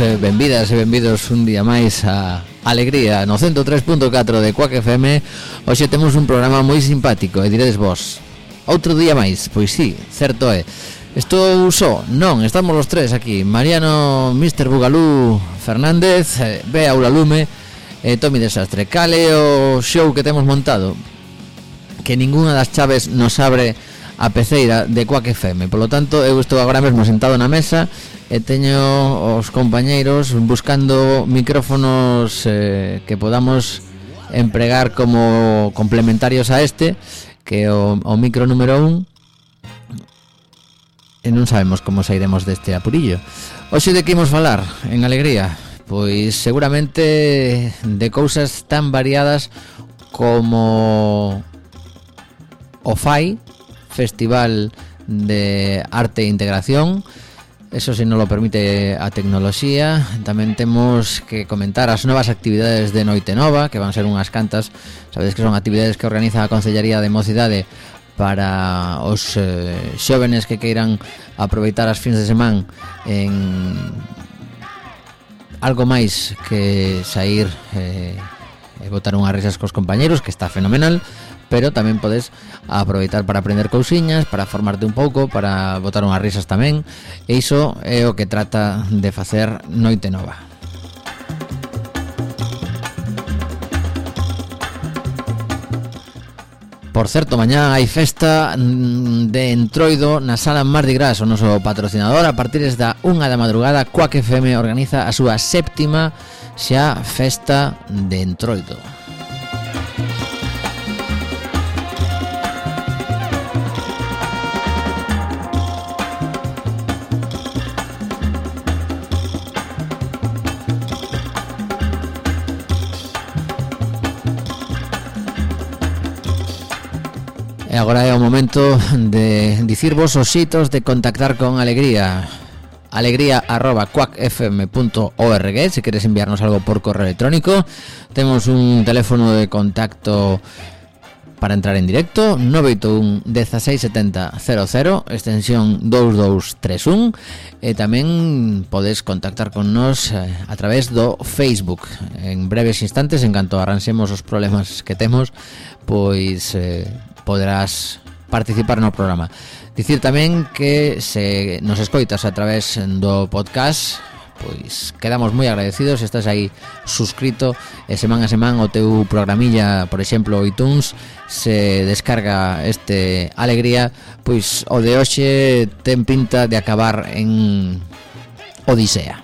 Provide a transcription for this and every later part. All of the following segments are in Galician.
eh, benvidas e benvidos un día máis a Alegría no 103.4 de Cuac FM Hoxe temos un programa moi simpático e diredes vos Outro día máis, pois sí, certo é. Estou só, non, estamos os tres aquí. Mariano, Mr. Bugalú Fernández, eh, Bea Ulalume e Tommy Desastre. Cale o show que temos montado? Que ninguna das chaves nos abre a peceira de Coac FM. Polo tanto, eu estou agora mesmo sentado na mesa e teño os compañeiros buscando micrófonos eh, que podamos empregar como complementarios a este, que o, o micro número 1 e non sabemos como sairemos deste apurillo. Hoxe de que imos falar en alegría? Pois seguramente de cousas tan variadas como o fai Festival de Arte e Integración. Eso se si non lo permite a tecnoloxía. Tamén temos que comentar as novas actividades de Noite Nova Que van ser unhas cantas Sabedes que son actividades que organiza a Concellería de Mocidade Para os eh, xóvenes que queiran aproveitar as fins de semana En algo máis que sair eh, e botar unhas risas cos compañeros Que está fenomenal pero tamén podes aproveitar para aprender cousiñas, para formarte un pouco, para botar unhas risas tamén, e iso é o que trata de facer Noite Nova. Por certo, mañá hai festa mm, de Entroido na sala Mardi Gras, o noso patrocinador, a partir da 1 da madrugada, Quack FM organiza a súa séptima xa festa de Entroido. Agora é o momento de dicirvos os xitos de contactar con Alegría. alegría cuacfm.org se queres enviarnos algo por correo electrónico. Temos un teléfono de contacto para entrar en directo 981 1670 00 extensión 2231 e tamén contactar con nos eh, a través do Facebook. En breves instantes en canto arranxemos os problemas que temos pois eh, poderás participar no programa. Dicir tamén que se nos escoitas a través do podcast pois quedamos moi agradecidos se estás aí suscrito e semana a semana o teu programilla, por exemplo, iTunes se descarga este alegría, pois o de hoxe ten pinta de acabar en Odisea.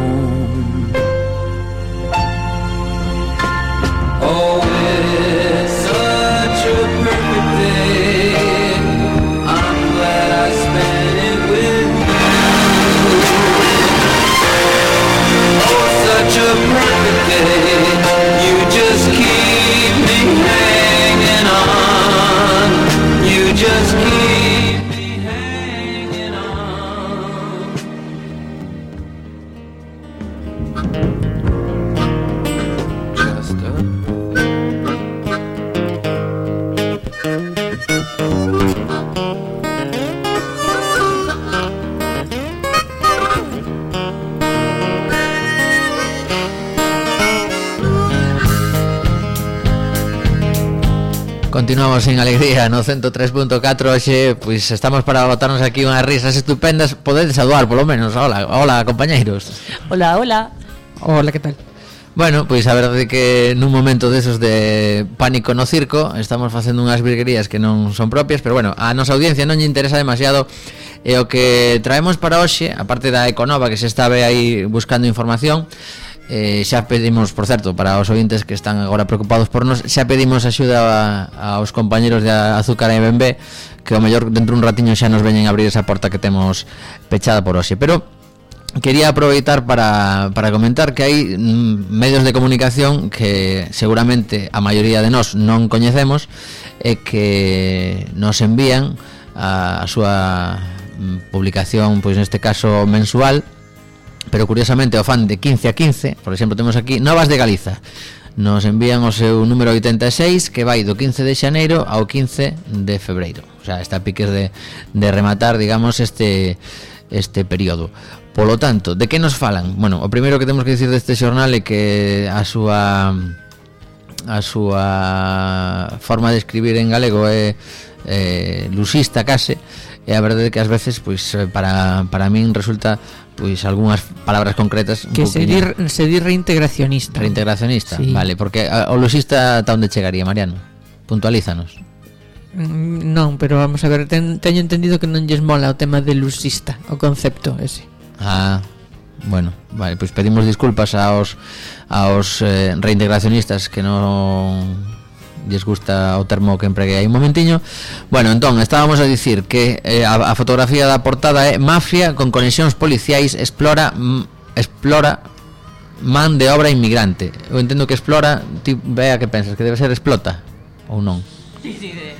Continuamos en alegría no? 103.4 Oxe, pois estamos para botarnos aquí unhas risas estupendas. Podedes saudar, polo menos. Hola, hola, compañeiros. Hola, hola. Hola, que tal? Bueno, pois a verdade que nun momento desos de pánico no circo Estamos facendo unhas virguerías que non son propias Pero bueno, a nosa audiencia non lle interesa demasiado. E o que traemos para hoxe, aparte da Econova que se estaba aí buscando información eh, xa pedimos, por certo, para os ointes que están agora preocupados por nos, xa pedimos axuda a, aos compañeros de Azúcar e Bembe, que ao mellor dentro un ratiño xa nos veñen abrir esa porta que temos pechada por hoxe. Pero quería aproveitar para, para comentar que hai mm, medios de comunicación que seguramente a maioría de nós non coñecemos e que nos envían a, a súa mm, publicación, pois neste caso mensual, pero curiosamente o fan de 15 a 15, por exemplo, temos aquí Novas de Galiza. Nos envían o seu número 86 que vai do 15 de xaneiro ao 15 de febreiro. O sea, está a piques de, de rematar, digamos, este este período. Polo tanto, de que nos falan? Bueno, o primeiro que temos que dicir deste xornal é que a súa a súa forma de escribir en galego é eh, lusista case e a verdade é que ás veces pois para, para min resulta pois algunhas palabras concretas un que se di, se di reintegracionista reintegracionista, sí. vale, porque a, o luxista ata onde chegaría, Mariano? puntualízanos mm, non, pero vamos a ver ten, teño entendido que non lles mola o tema de luxista o concepto ese ah, bueno, vale, pois pedimos disculpas aos aos eh, reintegracionistas que non lles gusta o termo que empreguei aí un momentiño. Bueno, entón, estábamos a dicir que eh, a, a fotografía da portada é Mafia con conexións policiais explora explora man de obra inmigrante. Eu entendo que explora, ti vea que pensas, que debe ser explota ou non? Sí, sí, de...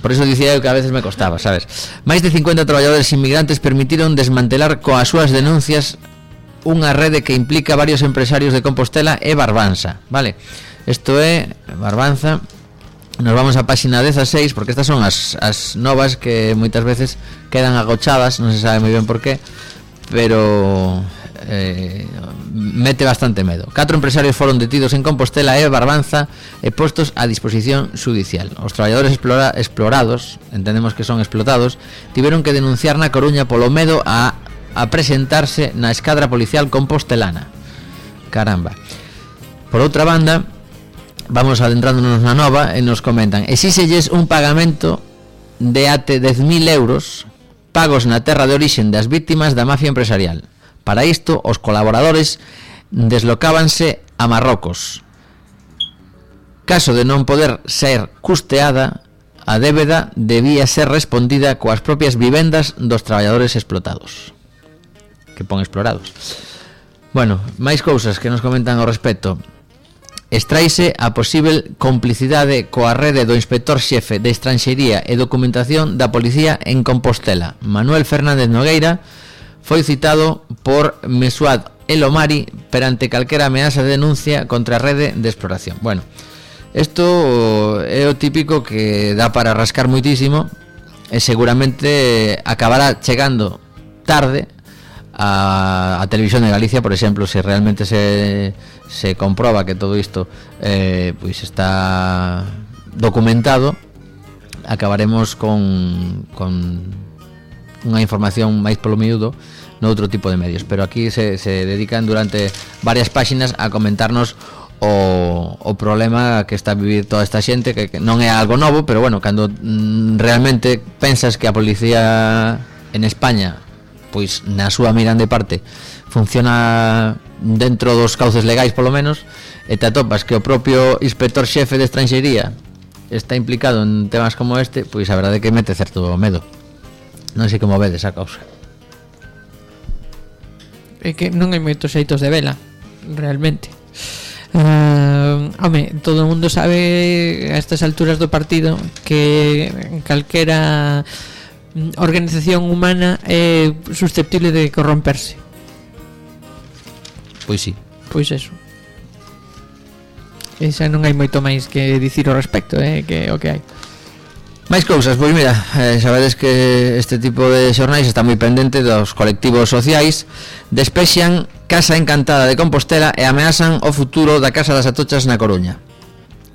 Por eso dicía eu que a veces me costaba, sabes? Máis de 50 traballadores inmigrantes permitiron desmantelar coas súas denuncias unha rede que implica varios empresarios de Compostela e Barbanza, vale? Vale? Isto é Barbanza. Nos vamos á páxina 16 porque estas son as, as novas que moitas veces quedan agochadas, non se sabe moi ben por qué, pero eh, mete bastante medo. Catro empresarios foron detidos en Compostela e Barbanza e postos a disposición judicial. Os traballadores explora, explorados, entendemos que son explotados, tiveron que denunciar na Coruña polo medo a, a presentarse na escadra policial compostelana. Caramba. Por outra banda, vamos adentrándonos na nova e nos comentan exíxelles un pagamento de ate 10.000 euros pagos na terra de orixen das víctimas da mafia empresarial. Para isto, os colaboradores deslocábanse a Marrocos. Caso de non poder ser custeada, a débeda debía ser respondida coas propias vivendas dos traballadores explotados. Que pon explorados. Bueno, máis cousas que nos comentan ao respecto. Extraise a posible complicidade coa rede do inspector xefe de Estranxería e Documentación da Policía en Compostela. Manuel Fernández Nogueira foi citado por Mesuad Elomari perante calquera ameaza de denuncia contra a rede de exploración. Bueno, isto é o típico que dá para rascar moitísimo e seguramente acabará chegando tarde a, a Televisión de Galicia, por exemplo, se realmente se, se comproba que todo isto eh, pois está documentado, acabaremos con, con unha información máis polo miúdo noutro tipo de medios, pero aquí se, se dedican durante varias páxinas a comentarnos o, o problema que está a vivir toda esta xente que, que non é algo novo, pero bueno, cando mm, realmente pensas que a policía en España pois na súa mirande parte funciona dentro dos cauces legais polo menos e te atopas que o propio inspector xefe de estranxería está implicado en temas como este pois a verdade é que mete certo medo. Non sei como vedes a causa. É que non hai moitos xeitos de vela realmente. Uh, home, todo o mundo sabe a estas alturas do partido que calquera Mm, organización humana é susceptible de corromperse. Pois sí. Pois eso. E xa non hai moito máis que dicir ao respecto, eh, que o que hai. Máis cousas, pois mira, eh, sabedes que este tipo de xornais está moi pendente dos colectivos sociais Despexan Casa Encantada de Compostela e ameazan o futuro da Casa das Atochas na Coruña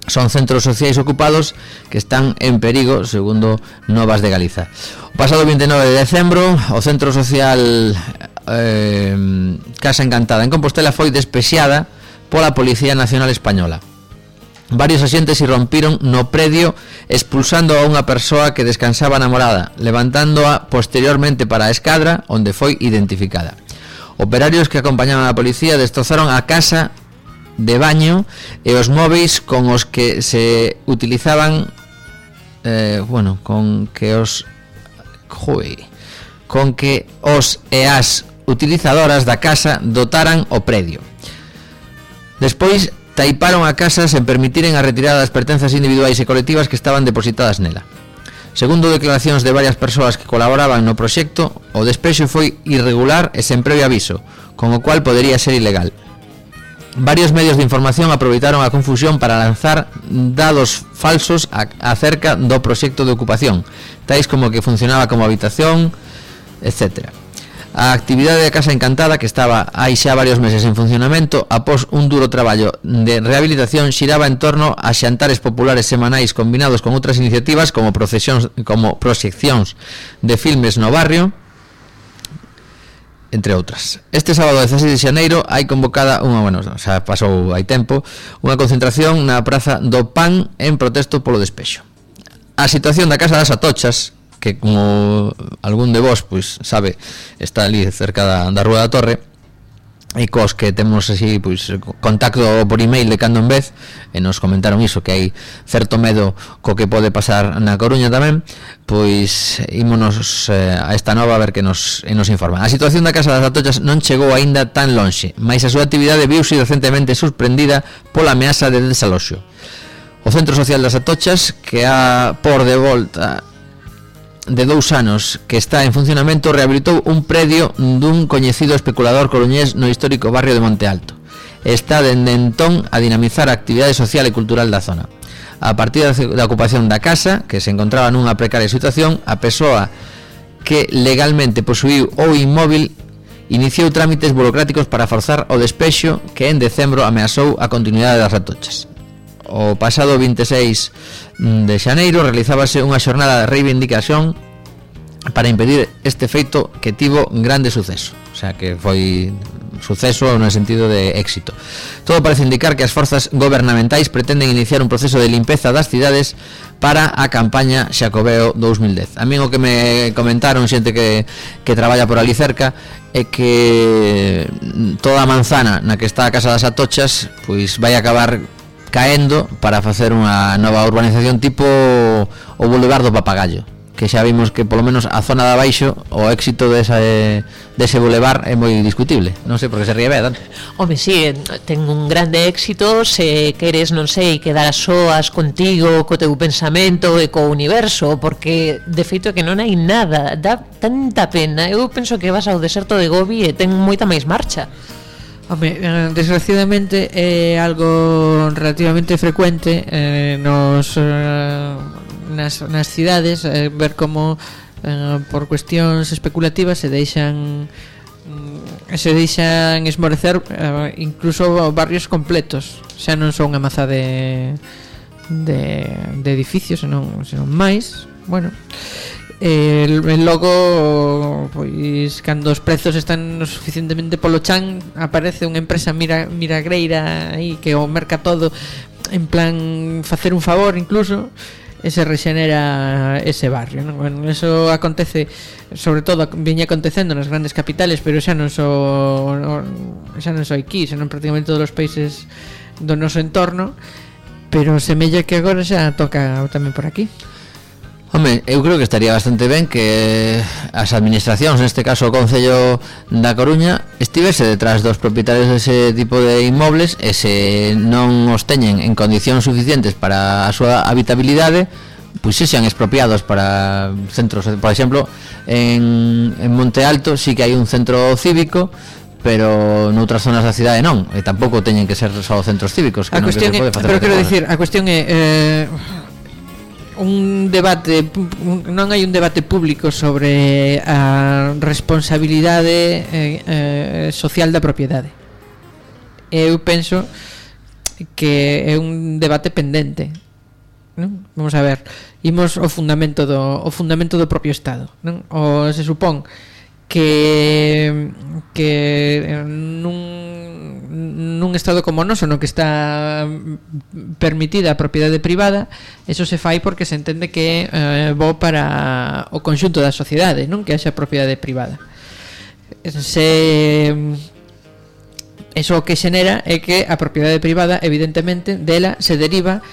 Son centros sociais ocupados que están en perigo, segundo Novas de Galiza. O pasado 29 de decembro, o Centro Social eh, Casa Encantada en Compostela foi despexada pola Policía Nacional Española. Varios axentes irrompiron no predio expulsando a unha persoa que descansaba na morada, levantándoa posteriormente para a escadra onde foi identificada. Operarios que acompañaban a policía destrozaron a casa de baño e os móveis con os que se utilizaban eh, bueno, con que os joe, con que os e as utilizadoras da casa dotaran o predio. Despois taiparon a casa sen permitiren a retirada das pertenzas individuais e colectivas que estaban depositadas nela. Segundo declaracións de varias persoas que colaboraban no proxecto, o desprexo foi irregular e sen previo aviso, con o cual podería ser ilegal. Varios medios de información aproveitaron a confusión para lanzar dados falsos a, acerca do proxecto de ocupación, tais como que funcionaba como habitación, etc. A actividade da Casa Encantada, que estaba aí xa varios meses en funcionamento, após un duro traballo de rehabilitación, xiraba en torno a xantares populares semanais combinados con outras iniciativas como, procesións, como proxeccións de filmes no barrio, entre outras. Este sábado 16 de xaneiro hai convocada unha, bueno, xa pasou hai tempo, unha concentración na Praza do Pan en protesto polo despexo. A situación da Casa das Atochas, que como algún de vos pois sabe, está ali cerca da, da Rúa da Torre, e cos que temos así pois, contacto por email de cando en vez e nos comentaron iso que hai certo medo co que pode pasar na Coruña tamén pois ímonos eh, a esta nova a ver que nos, e nos informa a situación da Casa das Atochas non chegou aínda tan lonxe mas a súa actividade viuse recentemente sorprendida pola ameaza de desaloxo. O Centro Social das Atochas que a por de volta de dous anos que está en funcionamento rehabilitou un predio dun coñecido especulador coruñés no histórico barrio de Monte Alto. Está dende entón a dinamizar a actividade social e cultural da zona. A partir da ocupación da casa, que se encontraba nunha precaria situación, a persoa que legalmente posuiu o inmóvil iniciou trámites burocráticos para forzar o despexo que en decembro ameasou a continuidade das ratochas. O pasado 26 Mm, de Xaneiro realizábase unha xornada de reivindicación para impedir este feito que tivo grande suceso, o sea que foi suceso no sentido de éxito. Todo parece indicar que as forzas gobernamentais pretenden iniciar un proceso de limpeza das cidades para a campaña Xacobeo 2010. A mí o que me comentaron xente que, que traballa por ali cerca é que mm, toda a manzana na que está a Casa das Atochas pois vai acabar caendo para facer unha nova urbanización tipo o Boulevard do Papagallo que xa vimos que polo menos a zona de abaixo o éxito desa de dese bulevar é moi discutible. Non sei por que se ríe ben Home, si, sí, eh, ten un grande éxito se queres, non sei, quedar a soas contigo, co teu pensamento e co universo, porque de feito é que non hai nada, dá tanta pena. Eu penso que vas ao deserto de Gobi e ten moita máis marcha. Home, eh, desgraciadamente é algo relativamente frecuente eh, nos, eh, nas, nas cidades eh, ver como eh, por cuestións especulativas se deixan mm, se deixan esmorecer eh, incluso barrios completos. Xa non son unha maza de de, de edificios senón, senón máis. Bueno Eh, el, el logo pois cando os prezos están suficientemente polo chan aparece unha empresa mira, miragreira aí que o merca todo en plan facer un favor incluso e se rexenera ese barrio non? Bueno, eso acontece sobre todo viña acontecendo nas grandes capitales pero xa non só so, xa non só so aquí, senón prácticamente todos os países do noso entorno pero semella que agora xa toca tamén por aquí Home, eu creo que estaría bastante ben que eh, as administracións, neste caso o Concello da Coruña, estivese detrás dos propietarios dese tipo de inmobles e se non os teñen en condicións suficientes para a súa habitabilidade, pois se sean expropiados para centros, por exemplo, en, en Monte Alto sí que hai un centro cívico pero noutras zonas da cidade non e tampouco teñen que ser só centros cívicos que a non cuestión que se pode facer pero quero dicir, a cuestión é eh, un debate non hai un debate público sobre a responsabilidade eh, eh, social da propiedade eu penso que é un debate pendente non? vamos a ver imos o fundamento do, o fundamento do propio Estado non? o se supón que que que nun nun estado como o noso no que está permitida a propiedade privada, eso se fai porque se entende que é eh, bo para o conxunto da sociedade, non que haxa propiedade privada. Se eso que xenera é que a propiedade privada, evidentemente, dela se deriva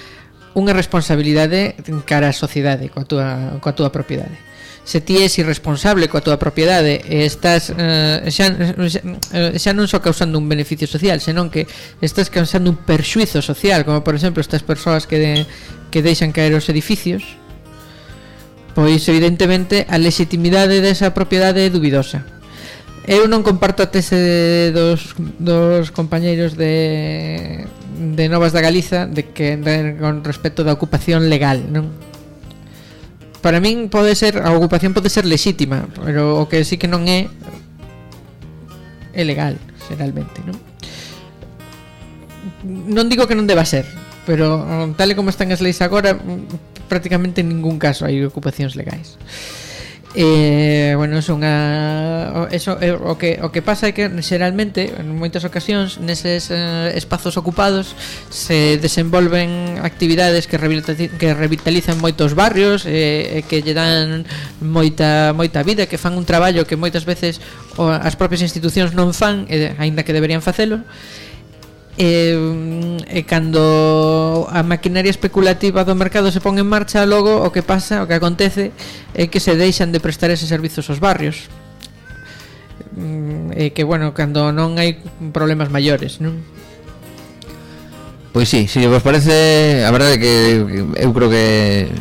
unha responsabilidade cara á sociedade coa túa, coa túa propiedade se ti és irresponsable coa tua propiedade e estás eh, xa, xa, xa non só causando un beneficio social, senón que estás causando un perxuizo social, como por exemplo estas persoas que de, que deixan caer os edificios, pois evidentemente a legitimidade desa propiedade é dubidosa. Eu non comparto a tese dos, dos compañeiros de, de Novas da Galiza de que de, con respecto da ocupación legal, non? para min pode ser a ocupación pode ser lexítima, pero o que sí que non é é legal, xeralmente, non? Non digo que non deba ser, pero tal e como están as leis agora, prácticamente en ningún caso hai ocupacións legais. Eh, bueno, es unha eso é, o que o que pasa é que xeralmente en moitas ocasións neses eh, espazos ocupados se desenvolven actividades que revitalizan, que revitalizan moitos barrios e eh, que lle dan moita moita vida, que fan un traballo que moitas veces o, as propias institucións non fan, eh, aínda que deberían facelo e, mm, e cando a maquinaria especulativa do mercado se pon en marcha logo o que pasa, o que acontece é que se deixan de prestar eses servizos aos barrios mm, e que bueno, cando non hai problemas maiores, non? Pois sí, se sí, vos parece, a verdade que eu creo que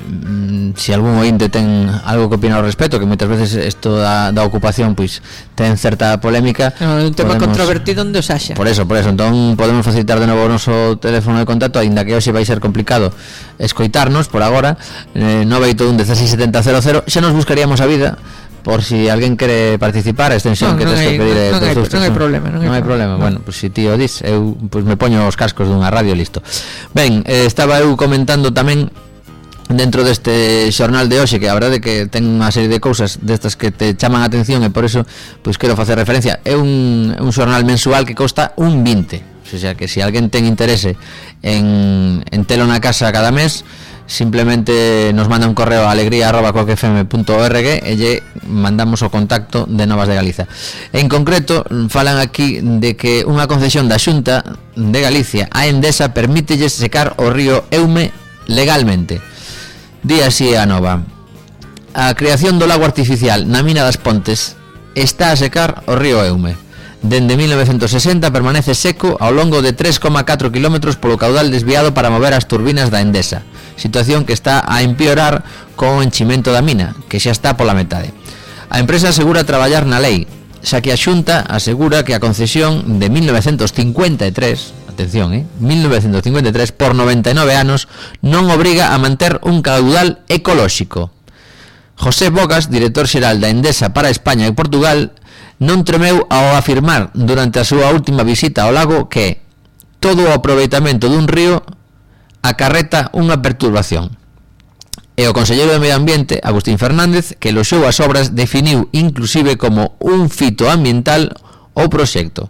si algún ointe ten algo que opinar ao respecto, que moitas veces isto da, da ocupación pois ten certa polémica. É un tema podemos, controvertido onde os haxa. Por eso, por eso, entón podemos facilitar de novo o noso teléfono de contacto, aínda que hoxe vai ser complicado escoitarnos por agora, eh, 981 167000, xa nos buscaríamos a vida por si alguén quere participar a extensión no, que tes que pedir non, non, hai, non hai problema non hai, non hai problema, problema. bueno, pois pues, si ti o dis eu pois pues, me poño os cascos dunha radio listo ben, eh, estaba eu comentando tamén dentro deste xornal de hoxe que a verdade que ten unha serie de cousas destas que te chaman a atención e por eso pois quero facer referencia é un, un xornal mensual que costa un 20 o sea que se si alguén ten interese en, en telo na casa cada mes simplemente nos manda un correo a alegría.coquefm.org e lle mandamos o contacto de Novas de Galiza. En concreto, falan aquí de que unha concesión da Xunta de Galicia a Endesa permítelles secar o río Eume legalmente día así a nova. A creación do lago artificial na mina das Pontes está a secar o río Eume. Dende 1960 permanece seco ao longo de 3,4 km polo caudal desviado para mover as turbinas da Endesa, situación que está a empeorar co enchimento da mina, que xa está pola metade. A empresa asegura traballar na lei, xa que a Xunta asegura que a concesión de 1953 atención, eh, 1953 por 99 anos, non obriga a manter un caudal ecolóxico. José Bocas, director xeral da Endesa para España e Portugal, non tremeu ao afirmar durante a súa última visita ao lago que todo o aproveitamento dun río acarreta unha perturbación. E o Conselleiro de Medio Ambiente, Agustín Fernández, que eloxou as obras, definiu inclusive como un fito ambiental o proxecto.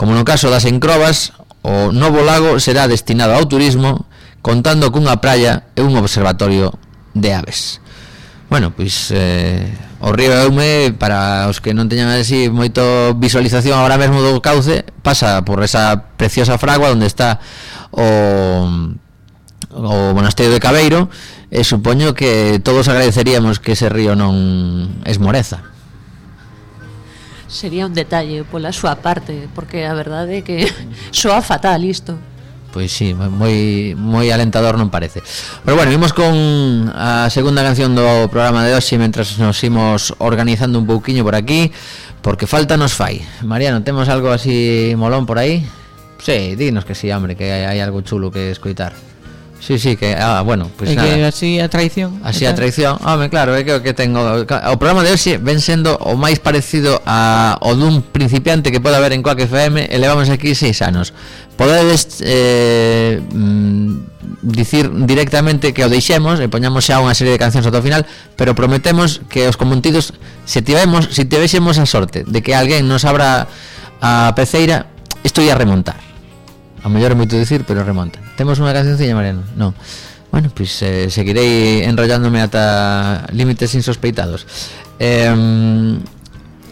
Como no caso das encrobas, O novo lago será destinado ao turismo contando cunha praia e un observatorio de aves. Bueno, pois eh, o río Eume para os que non teñan así moito visualización agora mesmo do cauce, pasa por esa preciosa fragua onde está o o monasterio de Cabeiro e supoño que todos agradeceríamos que ese río non esmoreza. Sería un detalle pola súa parte, porque a verdade é que soa fatal isto. Pois sí, moi, moi alentador non parece Pero bueno, vimos con a segunda canción do programa de hoxe Mentras nos imos organizando un pouquiño por aquí Porque falta nos fai Mariano, temos algo así molón por aí? Sí, dinos que sí, hombre, que hai, hai algo chulo que escoitar Sí, sí, que ah, bueno, e pues que así a traición. Así a traición. Home, claro, é que o que tengo o programa de hoxe ven sendo o máis parecido a o dun principiante que pode haber en Coac FM e levamos aquí seis anos. Podedes eh, mm, dicir directamente que o deixemos e poñamos xa unha serie de cancións ata o final, pero prometemos que os contidos se tivemos, se tivésemos a sorte de que alguén nos abra a peceira, isto ia remontar. A mellor é moito dicir, pero remonta. Temos unha cancioncilla, Mariano? Non. Bueno, pois eh, seguirei enrollándome ata límites insospeitados. Eh,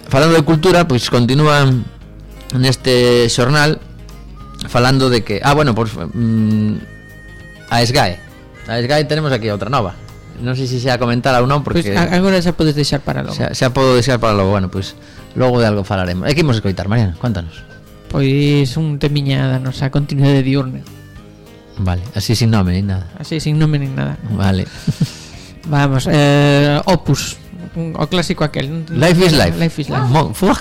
falando de cultura, pois continúa neste xornal falando de que, ah, bueno, pois mm, a SGAE. A SGAE tenemos aquí outra nova. Non sei se xa comentar ou non porque a- agora xa podes deixar para logo. xa, xa podo deixar para logo, bueno, pois logo de algo falaremos. E que imos escoitar, Mariano? Cuéntanos. Pois un temiña da nosa continuidade diurna. Vale, así sin nome ni nada. Así sin nome nin nada. Vale. Vamos, eh, Opus, o clásico aquel. Life is life. Life is life. Mo- fuah.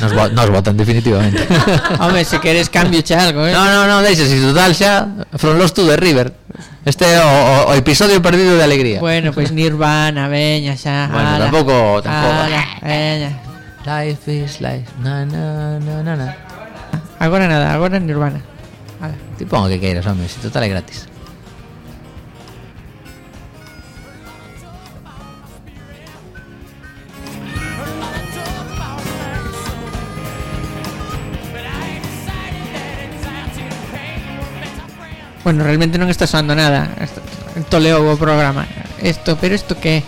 Nos, vo- nos votan definitivamente. Home, se queres cambio xa algo, eh. no, no, no, deixes, si total xa From Lost to the River. Este é o, o, o episodio perdido de alegría. Bueno, pois Nirvana, veña xa. Bueno, ala. tampouco- tampouco. Ala, veña. Life is life. Na, na, na, na, na. Agora nada, agora Nirvana. Ala. Ti pon o que queiras, home, si total é gratis. Bueno, realmente non está soando nada. Esto- Toleou o programa. Esto, pero isto que?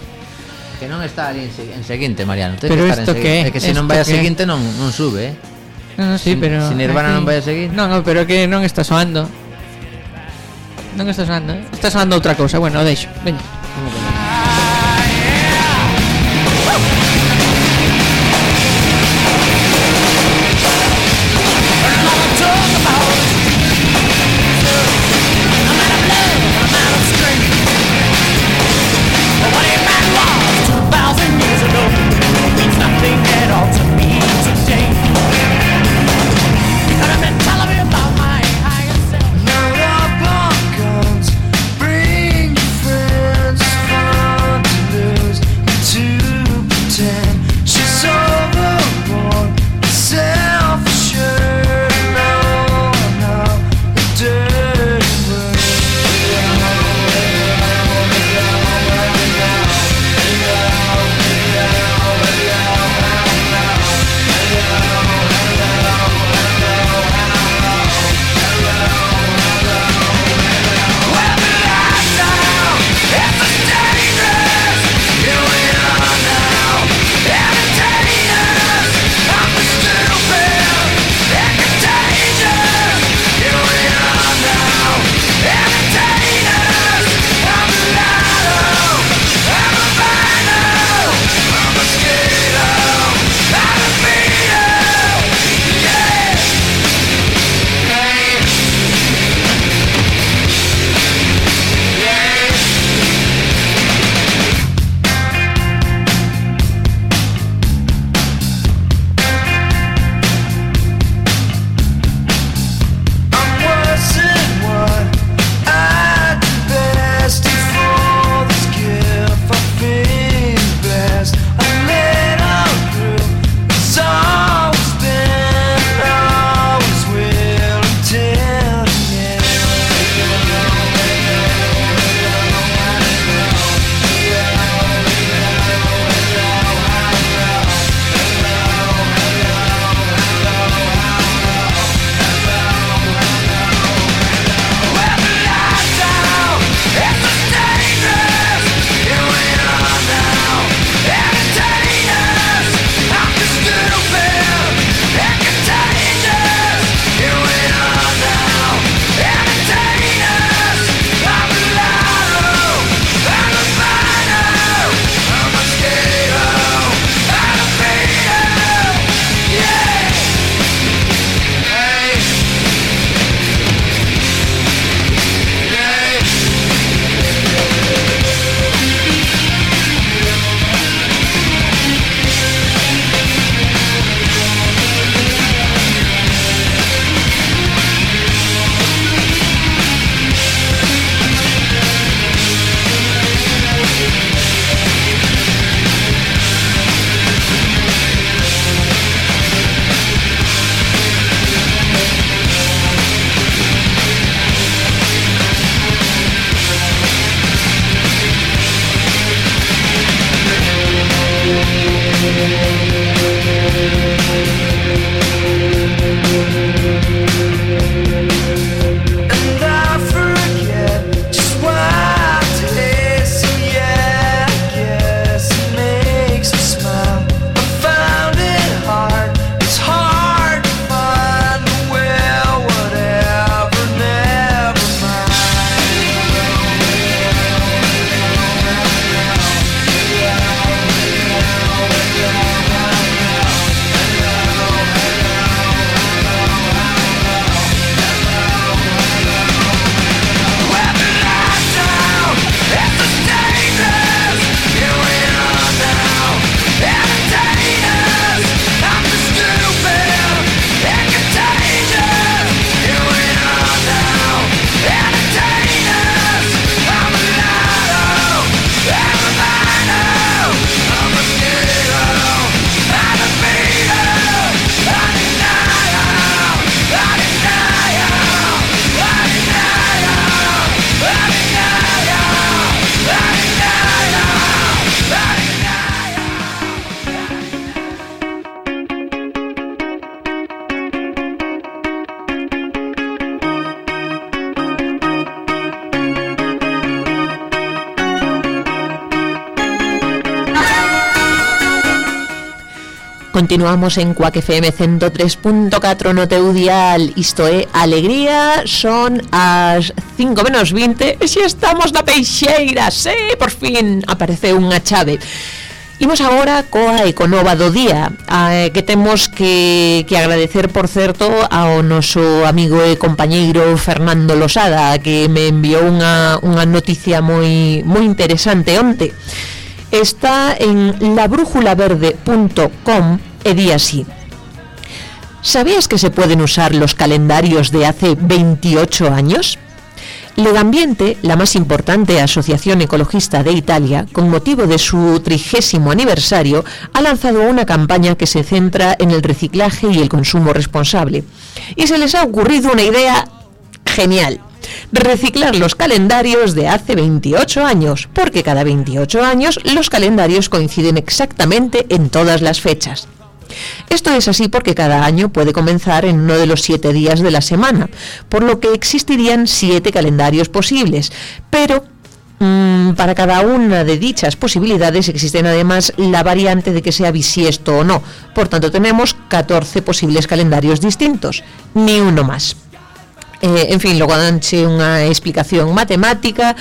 Que non está ali en, en seguinte, Mariano. Ten Pero que estar isto que? É que se non vai a seguinte non, non sube, eh. No, no, sí, Si- pero si Nirvana non vai a seguir. No, no, pero que non está soando. Non está soando, eh? Está soando outra cousa. Bueno, o deixo. Veña. Continuamos en Cuac FM 103.4 no teu dial Isto é Alegría Son as 5 menos 20 E si estamos na peixeira sí, por fin, apareceu unha chave. Imos agora coa Econova do Día eh, Que temos que, que agradecer, por certo Ao noso amigo e compañeiro Fernando Losada Que me enviou unha, unha noticia moi, moi interesante onte. Está en labrújulaverde.com e así. ¿Sabías que se pueden usar los calendarios de hace 28 años? Legambiente, la más importante asociación ecologista de Italia, con motivo de su trigésimo aniversario, ha lanzado una campaña que se centra en el reciclaje y el consumo responsable. Y se les ha ocurrido una idea genial reciclar los calendarios de hace 28 años, porque cada 28 años los calendarios coinciden exactamente en todas las fechas. Esto es así porque cada año puede comenzar en uno de los siete días de la semana, por lo que existirían siete calendarios posibles, pero mm, para cada una de dichas posibilidades existen además la variante de que sea bisiesto o no. Por tanto, tenemos 14 posibles calendarios distintos, ni uno más. Eh, en fin, logo danche unha explicación matemática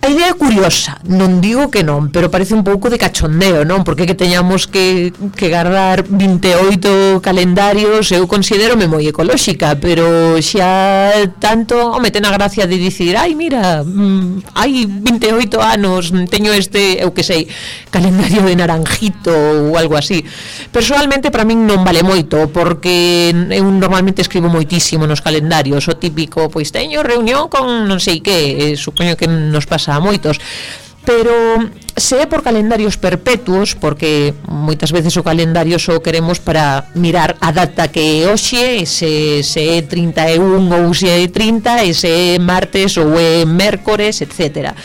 A idea é curiosa, non digo que non, pero parece un pouco de cachondeo, non? Porque que teñamos que, que guardar 28 calendarios, eu considerome moi ecolóxica, pero xa tanto, home, ten a gracia de dicir, ai, mira, mm, hai 28 anos, teño este, eu que sei, calendario de naranjito ou algo así. Personalmente, para min non vale moito, porque eu normalmente escribo moitísimo nos calendarios, o típico, pois teño reunión con non sei que, eh, supoño que nos pasa a moitos pero se é por calendarios perpetuos, porque moitas veces o calendario só queremos para mirar a data que é hoxe, se, se é 31 ou se é 30, e se é martes ou é mércores, etc.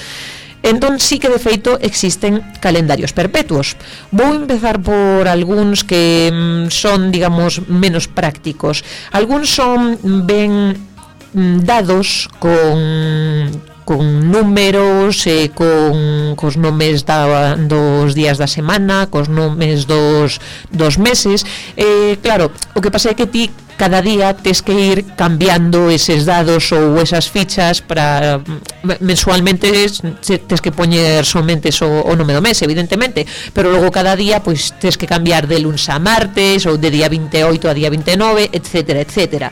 Entón, sí que de feito existen calendarios perpetuos. Vou empezar por algúns que mm, son, digamos, menos prácticos. Algúns son mm, ben mm, dados con con números e con cos nomes da, dos días da semana, cos nomes dos, dos meses. Eh, claro, o que pasa é que ti cada día tes que ir cambiando eses dados ou esas fichas para mensualmente tes que poñer somente so, o nome do mes, evidentemente, pero logo cada día pois tes que cambiar de luns a martes ou de día 28 a día 29, etcétera, etcétera.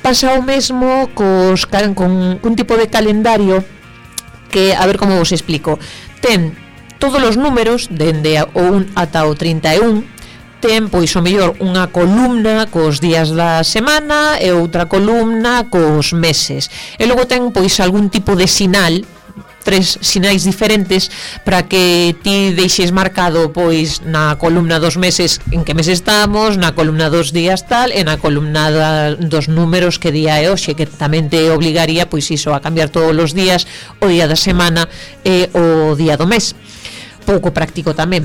Pasa o mesmo cos, con un tipo de calendario que, a ver como vos explico, ten todos os números, dende o 1 ata o 31, ten pois o mellor unha columna cos días da semana e outra columna cos meses. E logo ten pois algún tipo de sinal tres sinais diferentes para que ti deixes marcado pois na columna dos meses en que mes estamos, na columna dos días tal e na columna da, dos números que día é hoxe, que tamén te obligaría pois iso a cambiar todos os días o día da semana e o día do mes. Pouco práctico tamén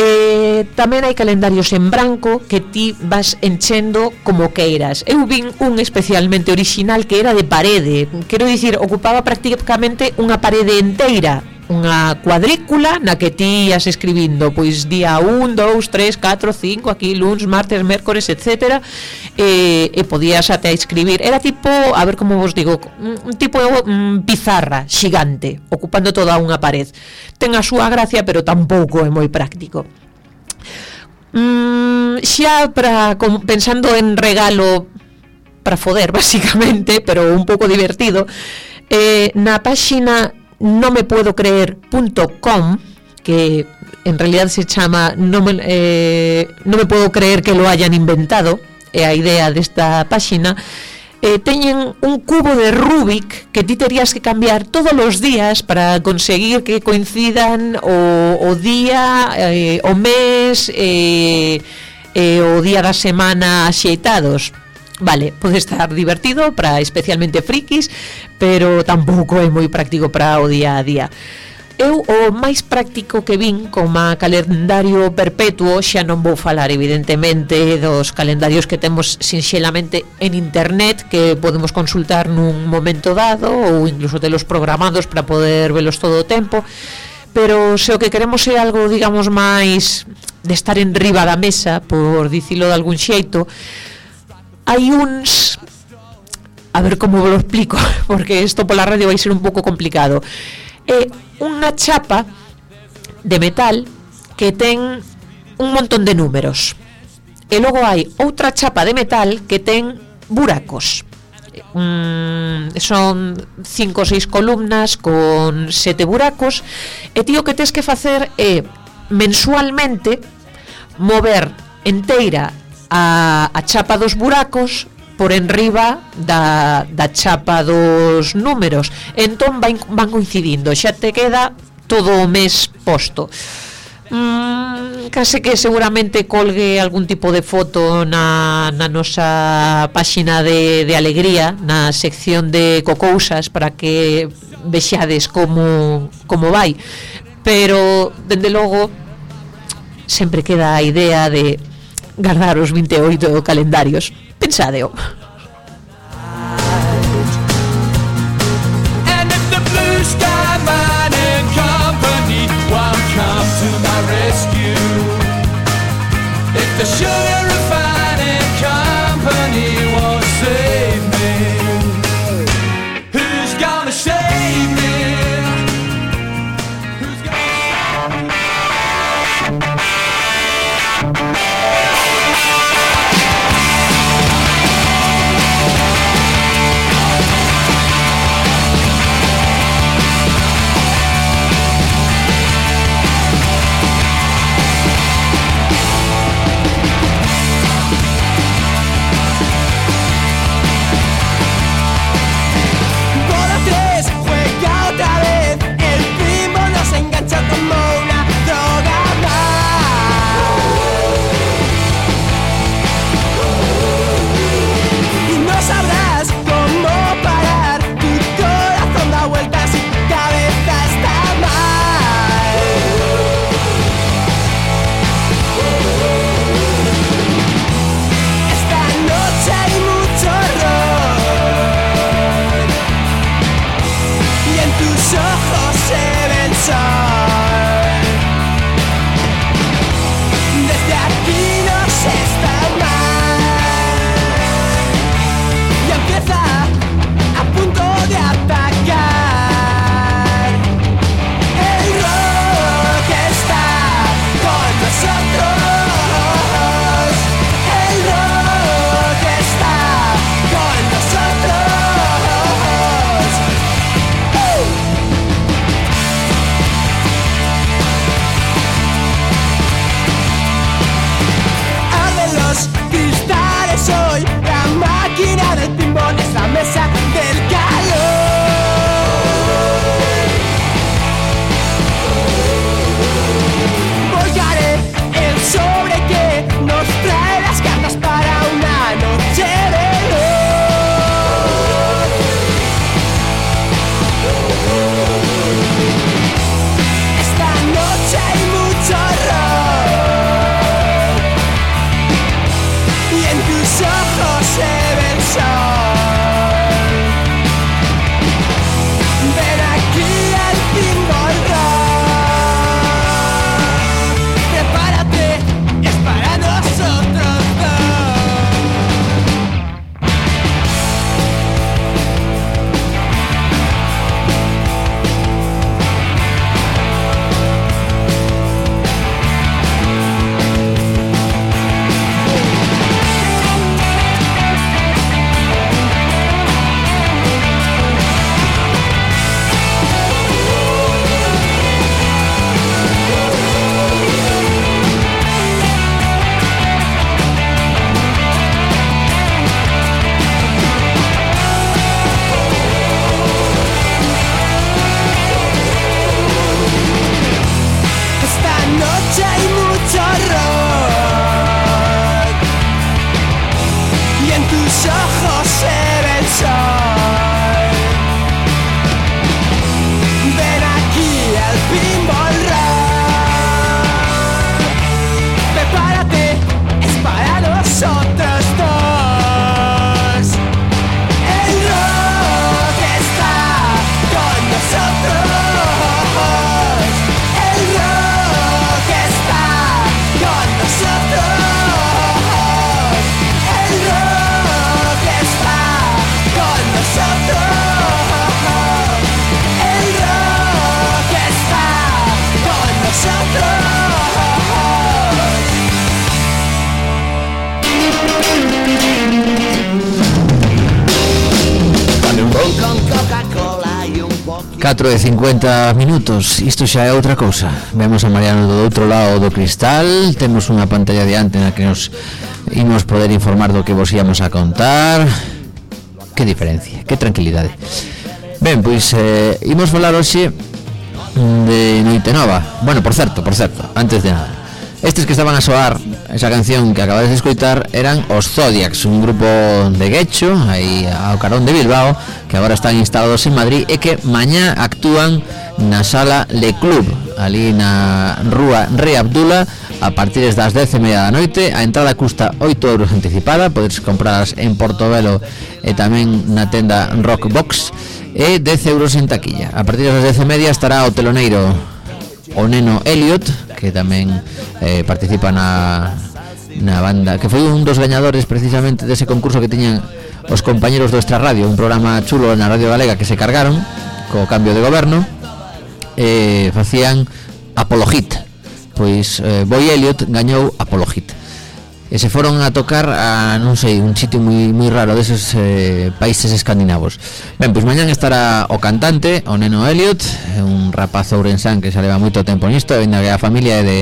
eh, tamén hai calendarios en branco que ti vas enchendo como queiras. Eu vin un especialmente original que era de parede. Quero dicir, ocupaba prácticamente unha parede enteira unha cuadrícula na que ti as escribindo pois día 1, 2, 3, 4, 5 aquí luns, martes, mércores, etc e, e podías até escribir. Era tipo, a ver como vos digo un tipo mm, pizarra xigante ocupando toda unha pared. Ten a súa gracia pero tampouco é moi práctico. Mm, xa para com, pensando en regalo para foder basicamente pero un pouco divertido eh, na páxina no me puedo creer.com, que en realidad se llama no me, eh, no me puedo creer que lo hayan inventado, é a idea desta páxina, eh, teñen un cubo de Rubik que ti terías que cambiar todos os días para conseguir que coincidan o, o día, eh, o mes, eh, eh, o día da semana axeitados vale, pode estar divertido para especialmente frikis, pero tampouco é moi práctico para o día a día. Eu o máis práctico que vin como calendario perpetuo, xa non vou falar evidentemente dos calendarios que temos sinxelamente en internet que podemos consultar nun momento dado ou incluso telos programados para poder velos todo o tempo, pero se o que queremos é algo, digamos, máis de estar en riba da mesa, por dicilo de algún xeito, hai uns a ver como vos explico, porque isto pola radio vai ser un pouco complicado. Eh, é unha chapa de metal que ten un montón de números. E logo hai outra chapa de metal que ten buracos. Mm, son cinco ou seis columnas con sete buracos e ti o que tes que facer é mensualmente mover enteira a, a chapa dos buracos por enriba da, da chapa dos números. Entón van, van coincidindo xa te queda todo o mes posto. Mm, case que seguramente colgue algún tipo de foto na, na nosa páxina de, de alegría na sección de cocousas para que vexades como, como vai. Pero dende logo sempre queda a idea de gardar os 28 calendarios. Pensádeo. 4 e 50 minutos. Isto xa é outra cousa. Vemos a Mariano do outro lado do cristal Temos unha pantalla diante na que nos Imos poder informar do que vos íamos a contar. Que diferencia, que tranquilidade. Ben, pois eh, imos falar hoxe De Noite Nova Bueno, por certo, por certo, antes de nada. Estes que estaban a soar esa canción que acabades de escoitar eran os Zodiacs, un grupo de Guecho, aí ao carón de Bilbao, que agora están instalados en Madrid e que mañá actúan na sala Le Club, ali na rúa Rei Abdula, a partir das 10 e media da noite. A entrada custa 8 euros anticipada, podes compralas en Portobelo e tamén na tenda Rockbox, e 10 euros en taquilla. A partir das 10 e media estará o teloneiro o neno Elliot, que tamén eh, participa na, na banda Que foi un dos gañadores precisamente dese concurso que tiñan os compañeros do Extra Radio Un programa chulo na Radio Galega que se cargaron co cambio de goberno eh, Facían Apolo Hit. Pois eh, Boy Elliot gañou Apolo Hit. E se foron a tocar a, non sei, un sitio moi, moi raro deses eh, países escandinavos. Ben, pois mañan estará o cantante, o neno Elliot Un rapaz ourensán que xa leva moito tempo nisto E que a familia é de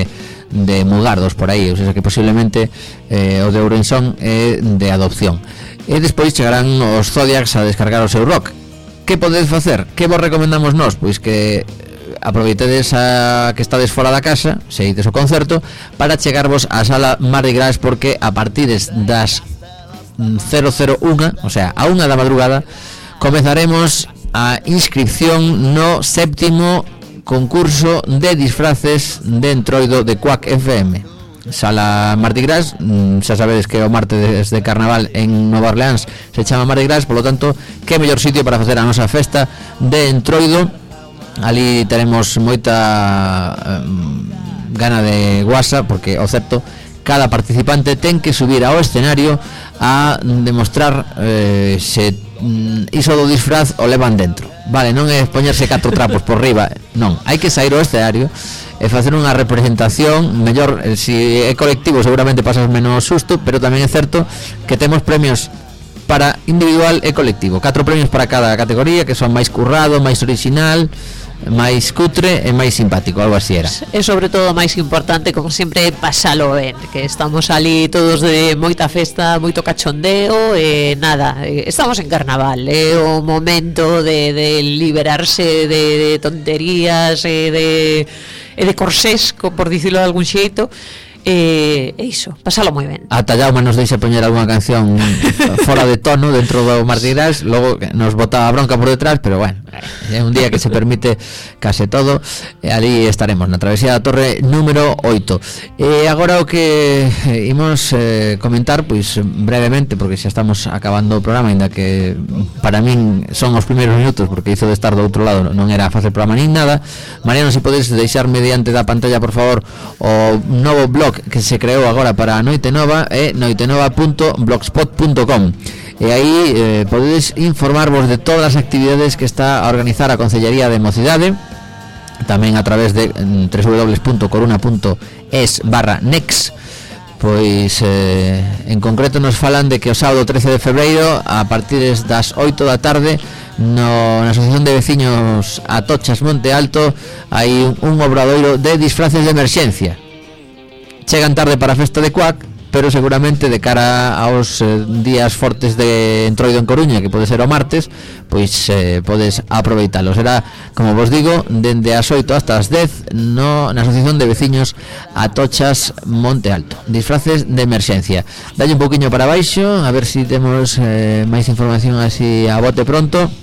de mugardos por aí, ou seja, que posiblemente eh, o de Ourensón é de adopción. E despois chegarán os Zodiacs a descargar o seu rock. Que podedes facer? Que vos recomendamos nós? Pois que eh, aproveitedes a que estades fora da casa, se ides ao concerto, para chegarvos á sala Mardi Gras porque a partir das mm, 001, o sea, a unha da madrugada, comezaremos a inscripción no séptimo concurso de disfraces de entroido de Quack FM. Sala Mardi Gras, mm, xa sabedes que o martes de carnaval en Nova Orleans se chama Mardi Gras, polo tanto, que mellor sitio para facer a nosa festa de entroido. Ali teremos moita um, gana de guasa porque o certo cada participante ten que subir ao escenario a demostrar eh, se mm, iso do disfraz o levan dentro. Vale, non é poñerse catro trapos por riba. Non, hai que sair ao escenario E facer unha representación Mellor, se si é colectivo seguramente pasas menos susto Pero tamén é certo que temos premios para individual e colectivo. Catro premios para cada categoría Que son máis currado, máis original máis cutre e máis simpático, algo así era. E sobre todo máis importante, como sempre, pasalo ben, que estamos ali todos de moita festa, moito cachondeo e nada, estamos en carnaval, é o momento de, de liberarse de, de tonterías e de, e de corsés, por dicirlo de algún xeito, E, e iso, pasalo moi ben. A Tallauma nos deixa poñer algunha canción fora de tono dentro do Martirás Logo nos bota a bronca por detrás Pero bueno, eh, é un día que se permite case todo E ali estaremos na travesía da torre número 8 E agora o que eh, imos eh, comentar Pois brevemente, porque xa estamos acabando o programa Ainda que mm, para min son os primeiros minutos Porque hizo de estar do outro lado non era facer programa nin nada. Mariano, se podes deixar mediante da pantalla, por favor O novo blog blog que se creou agora para a Noite Nova é noitenova.blogspot.com e aí eh, eh podedes informarvos de todas as actividades que está a organizar a Concellería de Mocidade tamén a través de mm, www.coruna.es barra nex. Pois eh, en concreto nos falan de que o sábado 13 de febreiro a partir das 8 da tarde no, na Asociación de Veciños Atochas Monte Alto hai un, un obradoiro de disfraces de emerxencia. Chegan tarde para a festa de Cuac, pero seguramente de cara aos eh, días fortes de entroido en Coruña, que pode ser o martes, pois eh, podes aproveitalo. Será, como vos digo, dende as 8 hasta as 10 no, na Asociación de Veciños Atochas Monte Alto. Disfraces de emerxencia. Dalle un poquinho para baixo, a ver se si temos eh, máis información así a bote pronto.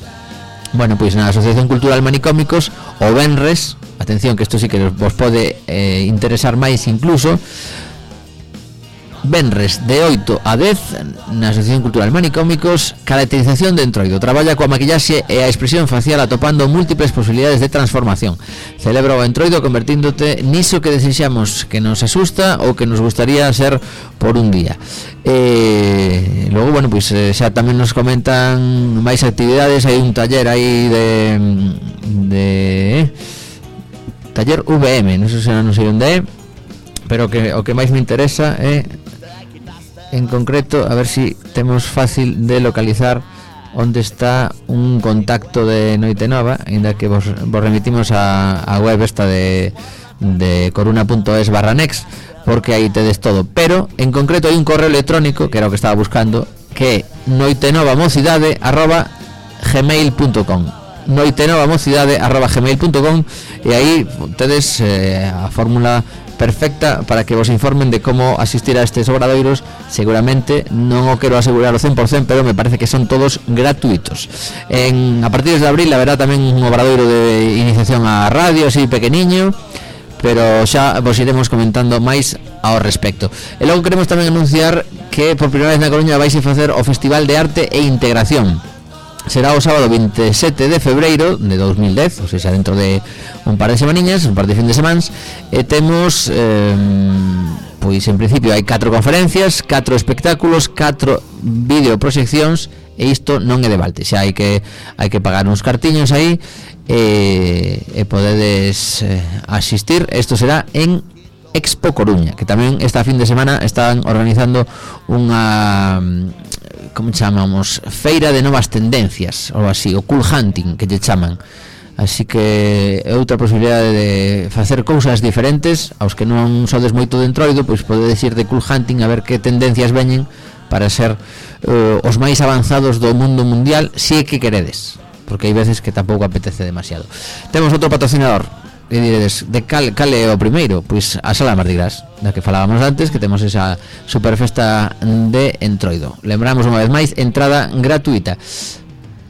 Bueno, pois na Asociación Cultural Manicómicos, o Benres, atención que isto sí que vos pode eh, interesar máis incluso. Benres de 8 a 10 na Asociación Cultural Manicómicos Caracterización de entroido. Traballa coa maquillaxe e a expresión facial atopando múltiples posibilidades de transformación. Celebra o entroido convertíndote niso que desexamos que nos asusta ou que nos gustaría ser por un día. Eh, Logo, bueno, pois pues, xa tamén nos comentan máis actividades. Hai un taller aí de... de eh, taller VM, non sei se pero que o que máis me interesa é en concreto a ver si temos fácil de localizar onde está un contacto de Noite Nova, ainda que vos, vos remitimos a, a web esta de, de coruna.es barra next, porque aí tedes todo. Pero, en concreto, hai un correo electrónico, que era o que estaba buscando, que é noitenovamocidade arroba gmail.com noitenovamocidade arroba gmail.com e aí tedes eh, a fórmula perfecta para que vos informen de como asistir a estes obradoiros seguramente non o quero asegurar ao 100% pero me parece que son todos gratuitos en, a partir de abril haberá tamén un obradoiro de iniciación a radio así pequeniño pero xa vos iremos comentando máis ao respecto. E logo queremos tamén anunciar que por primeira vez na Coruña vais a facer o Festival de Arte e Integración. será o sábado 27 de febreiro de 2010, ou seja, dentro de un par de semaniñas, un par de fin de semanas, e temos eh, pois en principio hai catro conferencias, catro espectáculos, catro videoproxeccións e isto non é de balte, xa hai que hai que pagar uns cartiños aí e, e podedes eh, asistir. Isto será en Expo Coruña, que tamén esta fin de semana están organizando unha como chamamos, Feira de Novas Tendencias, ou así, o Cool Hunting, que lle chaman. Así que é outra posibilidade de facer cousas diferentes aos que non sodes moito de entroido, pois podedes ir de Cool Hunting a ver que tendencias veñen para ser eh, os máis avanzados do mundo mundial, se si é que queredes, porque hai veces que tampouco apetece demasiado. Temos outro patrocinador, E diredes, de cal, cal é o primeiro? Pois a sala Mardi Gras Da que falábamos antes, que temos esa superfesta de Entroido Lembramos unha vez máis, entrada gratuita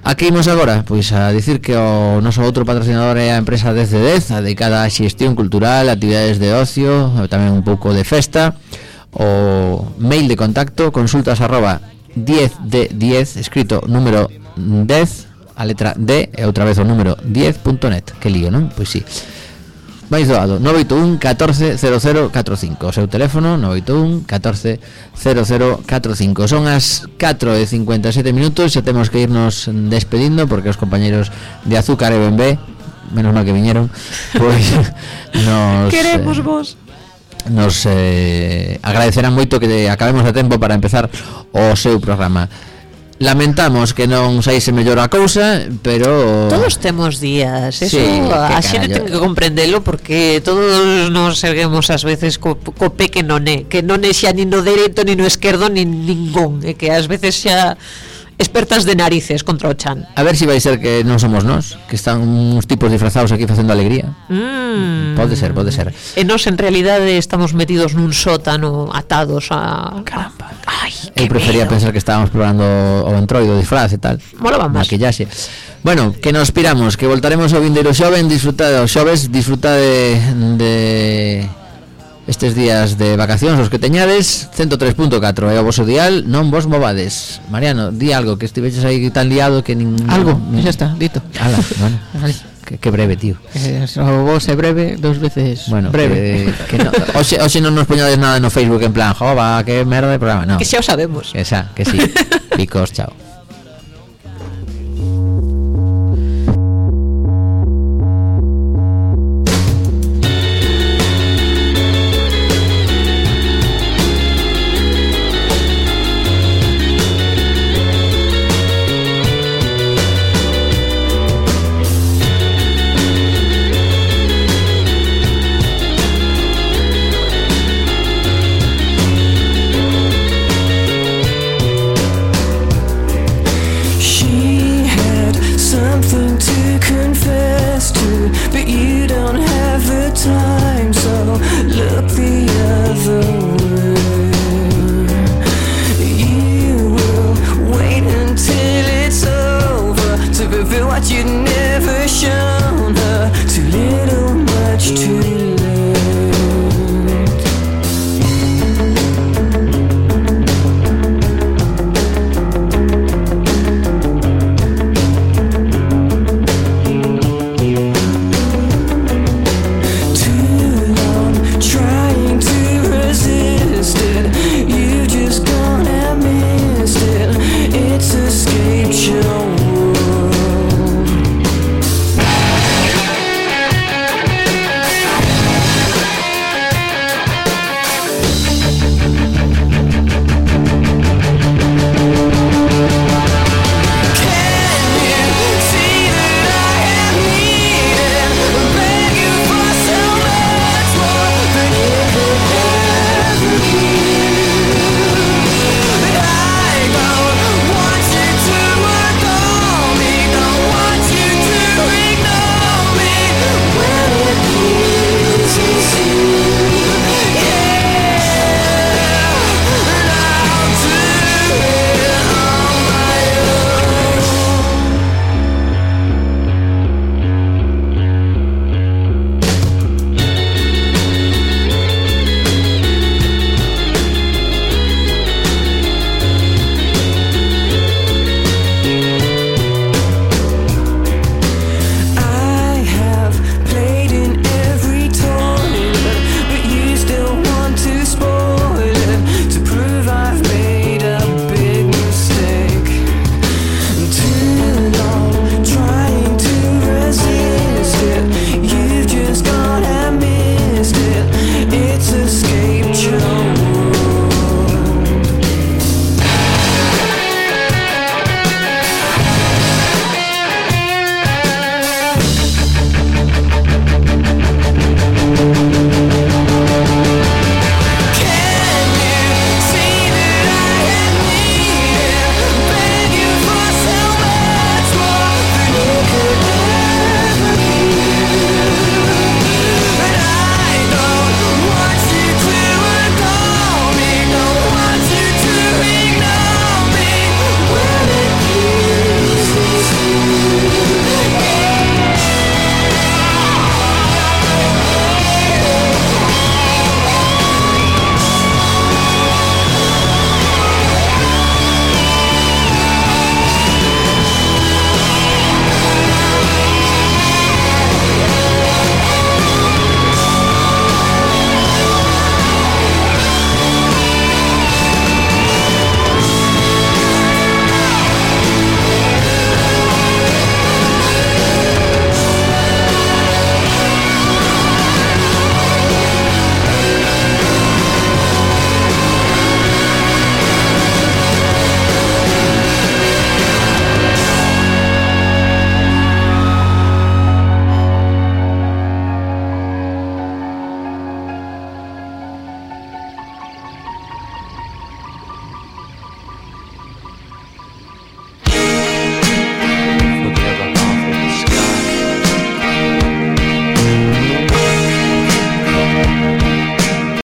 A que imos agora? Pois a dicir que o noso outro patrocinador é a empresa 10 de 10 Dedicada a xestión cultural, actividades de ocio, tamén un pouco de festa O mail de contacto, consultas arroba 10d10, escrito número 10 a letra D e outra vez o número 10.net Que lío, non? Pois sí Vai doado 981 14 0045 O seu teléfono 981 14 0045 Son as 4 e 57 minutos Xa temos que irnos despedindo Porque os compañeros de Azúcar e Bembé Menos mal que viñeron Pois nos... Queremos eh, vos. Nos eh, agradecerán moito que acabemos a tempo para empezar o seu programa. Lamentamos que non saíse mellor a cousa, pero Todos temos días, eso Sí, a xente ten que comprendelo porque todos nos erguemos ás veces co, co pé que non é, que non é xa nin no dereito, nin no esquerdo, nin ningún, e que ás veces xa expertas de narices contra o chan. A ver se si vai ser que non somos nós, que están uns tipos disfrazados aquí facendo alegría. Mm. Pode ser, pode ser. E nós en realidade estamos metidos nun sótano atados a... Caramba. Que Eu prefería medo. pensar que estábamos probando o entroido, o disfraz e tal. Molaba máis. Maquillaxe. Bueno, que nos piramos, que voltaremos ao vindeiro xoven, disfruta os xoves, disfruta de, de estes días de vacacións os que teñades 103.4 é o voso dial non vos movades Mariano, di algo que estiveches aí tan liado que nin Algo, xa está, dito. Ala, bueno, Que breve, tío Eh, o vos breve, dos veces Bueno, breve. que, que no, oxe, oxe non nos poñades nada no Facebook en plan, jova, que merda de programa, no. Que xa o sabemos. Que xa, que sí. Picos, chao.